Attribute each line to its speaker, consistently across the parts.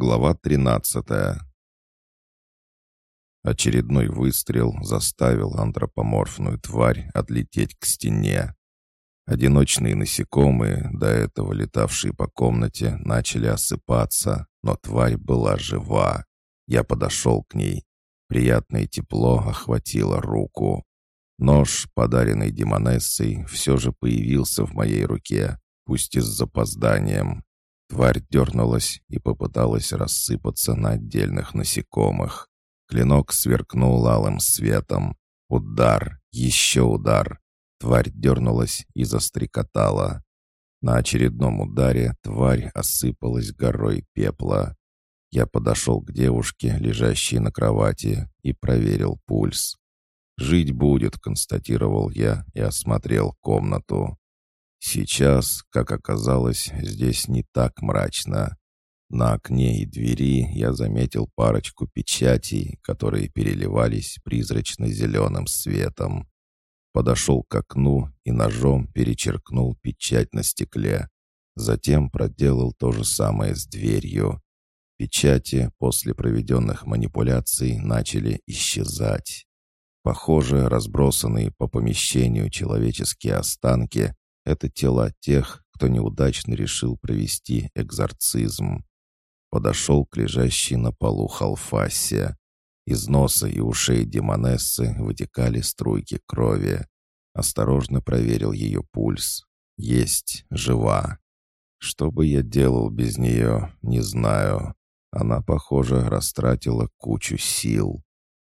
Speaker 1: Глава 13 Очередной выстрел заставил антропоморфную тварь отлететь к стене. Одиночные насекомые, до этого летавшие по комнате, начали осыпаться, но тварь была жива. Я подошел к ней. Приятное тепло охватило руку. Нож, подаренный Демонессой, все же появился в моей руке, пусть и с запозданием. Тварь дернулась и попыталась рассыпаться на отдельных насекомых. Клинок сверкнул алым светом. Удар, еще удар. Тварь дернулась и застрекотала. На очередном ударе тварь осыпалась горой пепла. Я подошел к девушке, лежащей на кровати, и проверил пульс. «Жить будет», — констатировал я и осмотрел комнату. Сейчас, как оказалось, здесь не так мрачно. На окне и двери я заметил парочку печатей, которые переливались призрачно-зеленым светом. Подошел к окну и ножом перечеркнул печать на стекле. Затем проделал то же самое с дверью. Печати после проведенных манипуляций начали исчезать. Похоже, разбросанные по помещению человеческие останки это тела тех, кто неудачно решил провести экзорцизм. Подошел к лежащей на полу халфасе. Из носа и ушей демонессы вытекали струйки крови. Осторожно проверил ее пульс. Есть, жива. Что бы я делал без нее, не знаю. Она, похоже, растратила кучу сил.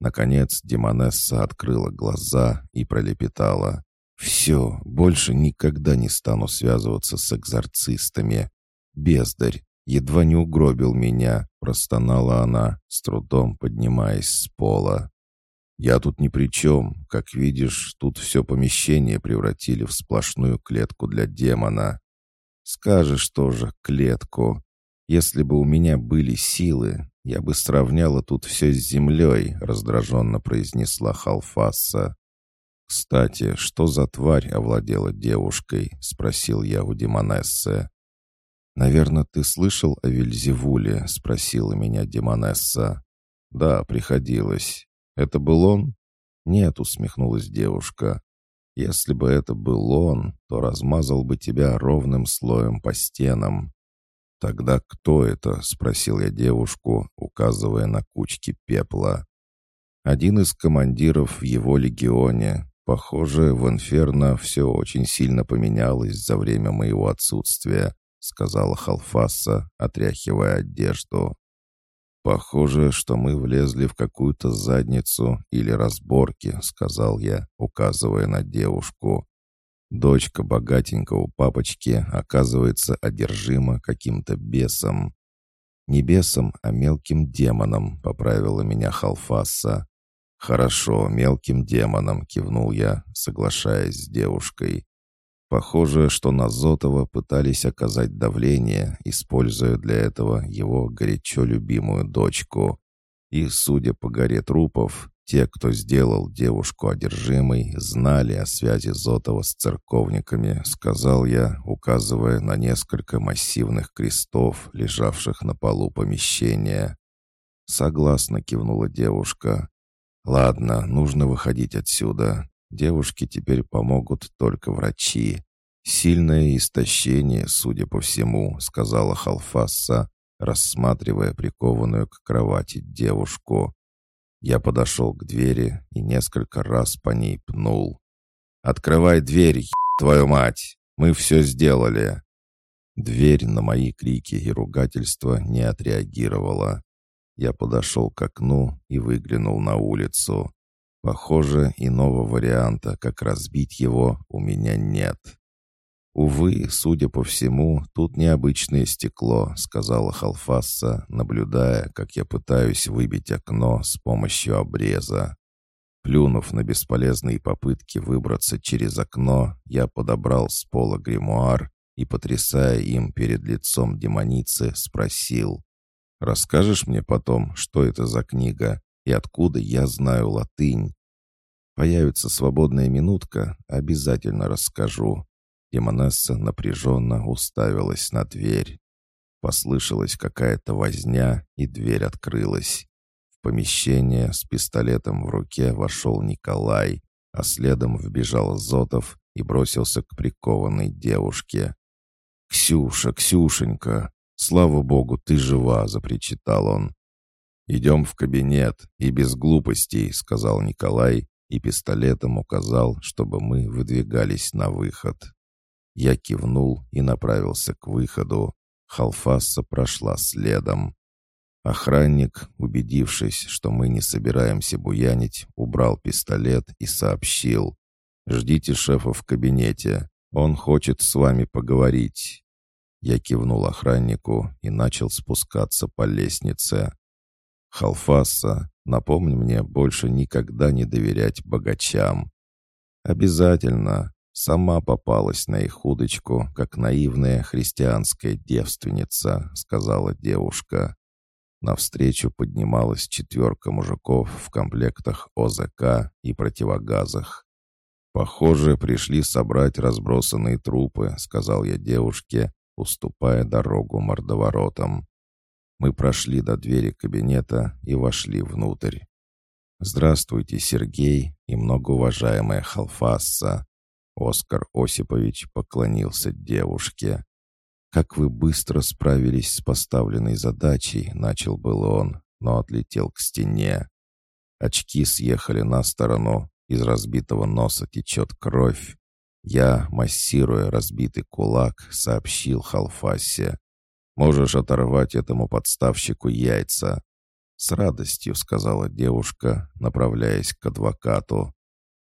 Speaker 1: Наконец Демонесса открыла глаза и пролепетала. «Все, больше никогда не стану связываться с экзорцистами. Бездарь, едва не угробил меня», — простонала она, с трудом поднимаясь с пола. «Я тут ни при чем. Как видишь, тут все помещение превратили в сплошную клетку для демона. Скажешь тоже, клетку. Если бы у меня были силы, я бы сравняла тут все с землей», — раздраженно произнесла Халфаса. «Кстати, что за тварь овладела девушкой?» — спросил я у Демонессы. «Наверное, ты слышал о Вильзевуле?» — спросила меня Демонесса. «Да, приходилось. Это был он?» «Нет», — усмехнулась девушка. «Если бы это был он, то размазал бы тебя ровным слоем по стенам». «Тогда кто это?» — спросил я девушку, указывая на кучки пепла. «Один из командиров в его легионе. «Похоже, в Инферно все очень сильно поменялось за время моего отсутствия», сказала Халфаса, отряхивая одежду. «Похоже, что мы влезли в какую-то задницу или разборки», сказал я, указывая на девушку. Дочка богатенького папочки, оказывается, одержима каким-то бесом. «Не бесом, а мелким демоном», — поправила меня Халфаса. «Хорошо, мелким демоном», — кивнул я, соглашаясь с девушкой. Похоже, что на Зотова пытались оказать давление, используя для этого его горячо любимую дочку. И, судя по горе трупов, те, кто сделал девушку одержимой, знали о связи Зотова с церковниками, сказал я, указывая на несколько массивных крестов, лежавших на полу помещения. Согласно кивнула девушка. «Ладно, нужно выходить отсюда. Девушке теперь помогут только врачи. Сильное истощение, судя по всему», — сказала Халфасса, рассматривая прикованную к кровати девушку. Я подошел к двери и несколько раз по ней пнул. «Открывай дверь, твою мать! Мы все сделали!» Дверь на мои крики и ругательства не отреагировала. Я подошел к окну и выглянул на улицу. Похоже, иного варианта, как разбить его, у меня нет. «Увы, судя по всему, тут необычное стекло», — сказала Халфасса, наблюдая, как я пытаюсь выбить окно с помощью обреза. Плюнув на бесполезные попытки выбраться через окно, я подобрал с пола гримуар и, потрясая им перед лицом демоницы, спросил, Расскажешь мне потом, что это за книга и откуда я знаю латынь? Появится свободная минутка, обязательно расскажу». Демонесса напряженно уставилась на дверь. Послышалась какая-то возня, и дверь открылась. В помещение с пистолетом в руке вошел Николай, а следом вбежал Зотов и бросился к прикованной девушке. «Ксюша, Ксюшенька, слава богу, ты жива!» — запричитал он. «Идем в кабинет, и без глупостей», — сказал Николай и пистолетом указал, чтобы мы выдвигались на выход. Я кивнул и направился к выходу. Халфасса прошла следом. Охранник, убедившись, что мы не собираемся буянить, убрал пистолет и сообщил. «Ждите шефа в кабинете. Он хочет с вами поговорить». Я кивнул охраннику и начал спускаться по лестнице. «Халфаса, напомни мне больше никогда не доверять богачам». «Обязательно», Сама попалась на их удочку, как наивная христианская девственница, сказала девушка. Навстречу поднималась четверка мужиков в комплектах ОЗК и противогазах. «Похоже, пришли собрать разбросанные трупы», — сказал я девушке, уступая дорогу мордоворотам. Мы прошли до двери кабинета и вошли внутрь. «Здравствуйте, Сергей и многоуважаемая Халфасса», Оскар Осипович поклонился девушке. «Как вы быстро справились с поставленной задачей», — начал был он, но отлетел к стене. Очки съехали на сторону, из разбитого носа течет кровь. Я, массируя разбитый кулак, сообщил Халфасе. «Можешь оторвать этому подставщику яйца». «С радостью», — сказала девушка, направляясь к адвокату.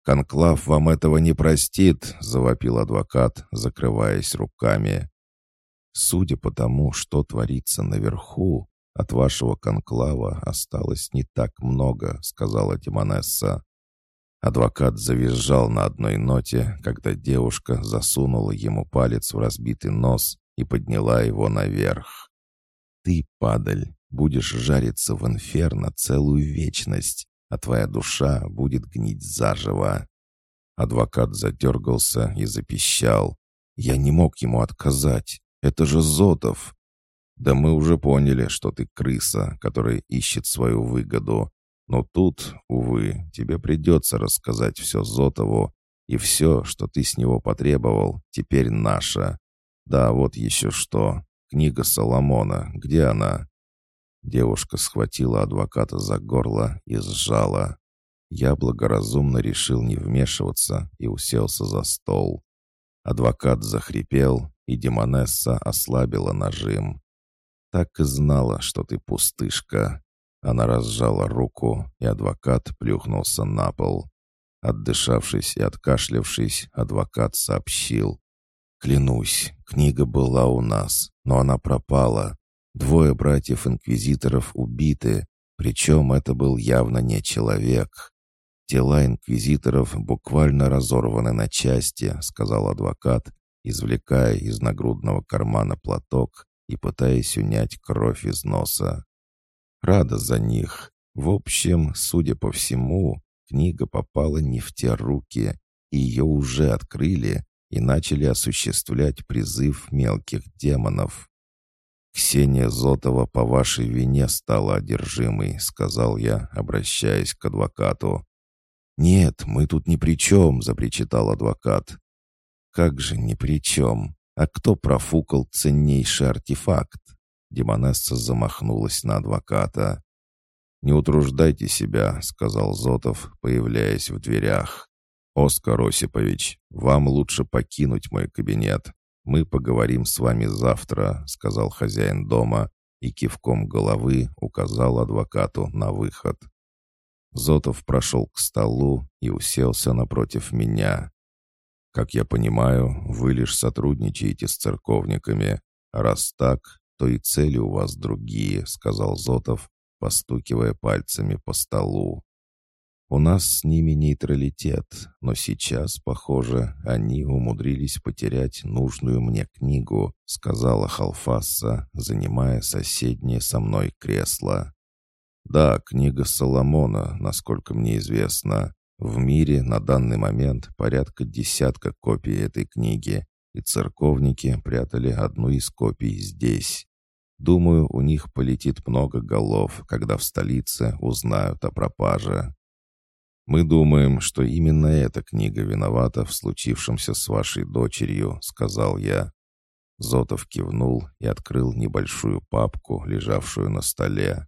Speaker 1: «Конклав вам этого не простит», — завопил адвокат, закрываясь руками. «Судя по тому, что творится наверху, от вашего конклава осталось не так много», — сказала Тимонесса. Адвокат завизжал на одной ноте, когда девушка засунула ему палец в разбитый нос и подняла его наверх. «Ты, падаль, будешь жариться в инферно целую вечность, а твоя душа будет гнить заживо». Адвокат задергался и запищал. «Я не мог ему отказать. Это же Зотов!» «Да мы уже поняли, что ты крыса, которая ищет свою выгоду. Но тут, увы, тебе придется рассказать все Зотову, и все, что ты с него потребовал, теперь наше. Да, вот еще что. Книга Соломона. Где она?» Девушка схватила адвоката за горло и сжала. Я благоразумно решил не вмешиваться и уселся за стол. Адвокат захрипел, и Демонесса ослабила нажим. «Так и знала, что ты пустышка». Она разжала руку, и адвокат плюхнулся на пол. Отдышавшись и откашлявшись, адвокат сообщил. «Клянусь, книга была у нас, но она пропала. Двое братьев-инквизиторов убиты, причем это был явно не человек. Тела инквизиторов буквально разорваны на части, сказал адвокат, извлекая из нагрудного кармана платок и пытаясь унять кровь из носа. Рада за них. В общем, судя по всему, книга попала не в те руки, и ее уже открыли и начали осуществлять призыв мелких демонов. «Ксения Зотова по вашей вине стала одержимой», — сказал я, обращаясь к адвокату. «Нет, мы тут ни при чем», — запричитал адвокат. «Как же ни при чем? А кто профукал ценнейший артефакт?» Демонесса замахнулась на адвоката. «Не утруждайте себя», — сказал Зотов, появляясь в дверях. «Оскар Осипович, вам лучше покинуть мой кабинет. «Мы поговорим с вами завтра», — сказал хозяин дома и кивком головы указал адвокату на выход. Зотов прошел к столу и уселся напротив меня. «Как я понимаю, вы лишь сотрудничаете с церковниками. Раз так, то и цели у вас другие», — сказал Зотов, постукивая пальцами по столу. У нас с ними нейтралитет, но сейчас, похоже, они умудрились потерять нужную мне книгу», — сказала Халфасса, занимая соседнее со мной кресло. «Да, книга Соломона, насколько мне известно. В мире на данный момент порядка десятка копий этой книги, и церковники прятали одну из копий здесь. Думаю, у них полетит много голов, когда в столице узнают о пропаже. Мы думаем, что именно эта книга виновата в случившемся с вашей дочерью, сказал я. Зотов кивнул и открыл небольшую папку, лежавшую на столе.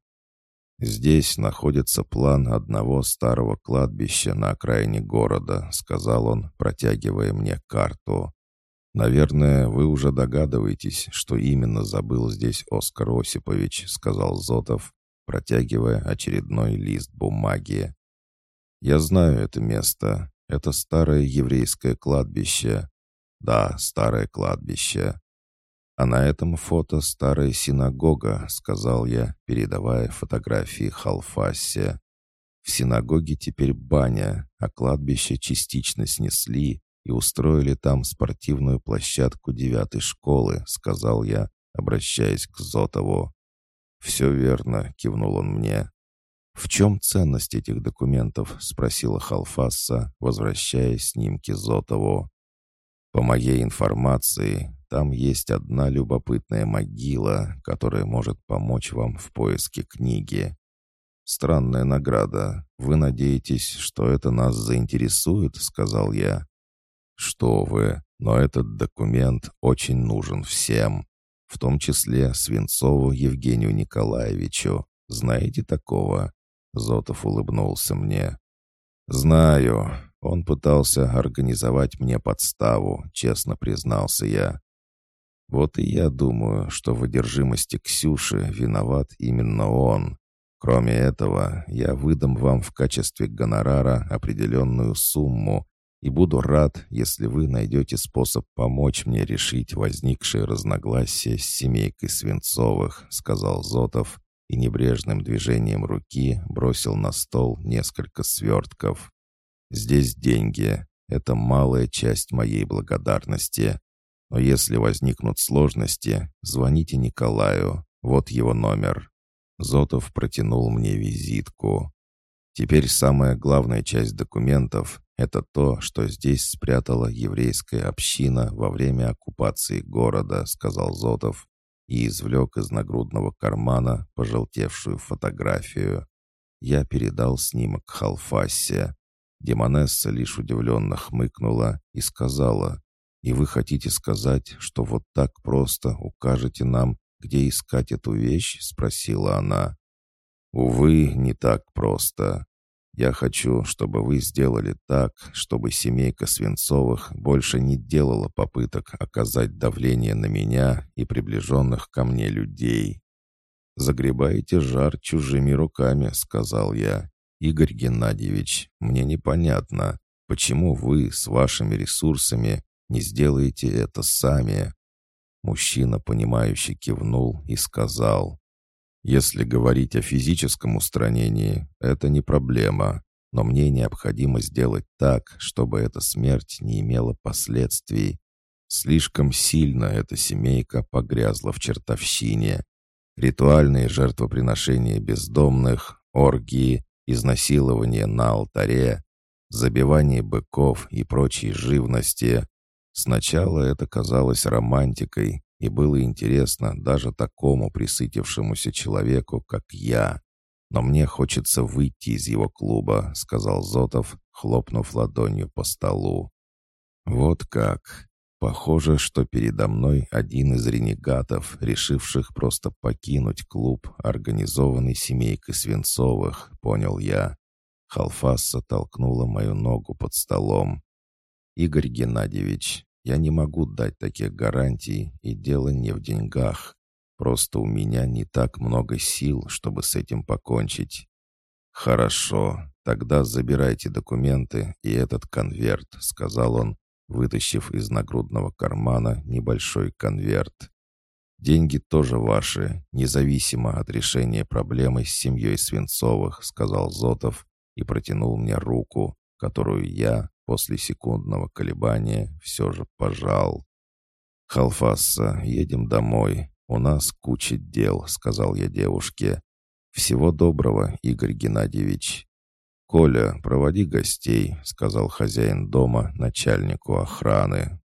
Speaker 1: «Здесь находится план одного старого кладбища на окраине города», — сказал он, протягивая мне карту. «Наверное, вы уже догадываетесь, что именно забыл здесь Оскар Осипович», — сказал Зотов, протягивая очередной лист бумаги. «Я знаю это место. Это старое еврейское кладбище. Да, старое кладбище. «А на этом фото старая синагога», — сказал я, передавая фотографии Халфасе. «В синагоге теперь баня, а кладбище частично снесли и устроили там спортивную площадку девятой школы», — сказал я, обращаясь к Зотову. «Все верно», — кивнул он мне. «В чем ценность этих документов?» — спросила Халфасса, возвращая снимки Зотову. «По моей информации, там есть одна любопытная могила, которая может помочь вам в поиске книги. Странная награда. Вы надеетесь, что это нас заинтересует?» — сказал я. «Что вы, но этот документ очень нужен всем, в том числе Свинцову Евгению Николаевичу. Знаете такого?» Зотов улыбнулся мне. «Знаю. Он пытался организовать мне подставу, честно признался я. Вот и я думаю, что в одержимости Ксюши виноват именно он. Кроме этого, я выдам вам в качестве гонорара определенную сумму и буду рад, если вы найдете способ помочь мне решить возникшие разногласия с семейкой Свинцовых», — сказал Зотов и небрежным движением руки бросил на стол несколько свертков. «Здесь деньги. Это малая часть моей благодарности. Но если возникнут сложности, звоните Николаю. Вот его номер». Зотов протянул мне визитку. Теперь самая главная часть документов — это то, что здесь спрятала еврейская община во время оккупации города, сказал Зотов и извлек из нагрудного кармана пожелтевшую фотографию. Я передал снимок Халфасе. Демонесса лишь удивленно хмыкнула и сказала, и вы хотите сказать, что вот так просто укажете нам, где искать эту вещь?» — спросила она. «Увы, не так просто. Я хочу, чтобы вы сделали так, чтобы семейка Свинцовых больше не делала попыток оказать давление на меня и приближенных ко мне людей. «Загребаете жар чужими руками», — сказал я. «Игорь Геннадьевич, мне непонятно, почему вы с вашими ресурсами не сделаете это сами». Мужчина, понимающе кивнул и сказал, «Если говорить о физическом устранении, это не проблема, но мне необходимо сделать так, чтобы эта смерть не имела последствий. Слишком сильно эта семейка погрязла в чертовщине. Ритуальные жертвоприношения бездомных, оргии, изнасилование на алтаре, забивание быков и прочей живности Сначала это казалось романтикой, и было интересно даже такому присытившемуся человеку, как я. «Но мне хочется выйти из его клуба», — сказал Зотов, хлопнув ладонью по столу. «Вот как. Похоже, что передо мной один из ренегатов, решивших просто покинуть клуб, организованный семейкой Свинцовых», — понял я. Халфасса толкнула мою ногу под столом. «Игорь Геннадьевич, я не могу дать таких гарантий, и дело не в деньгах. Просто у меня не так много сил, чтобы с этим покончить». «Хорошо, тогда забирайте документы и этот конверт», — сказал он, вытащив из нагрудного кармана небольшой конверт. «Деньги тоже ваши, независимо от решения проблемы с семьей Свинцовых», — сказал Зотов и протянул мне руку, которую я, После секундного колебания все же пожал. «Халфасса, едем домой. У нас куча дел», — сказал я девушке. «Всего доброго, Игорь Геннадьевич». «Коля, проводи гостей», — сказал хозяин дома начальнику охраны.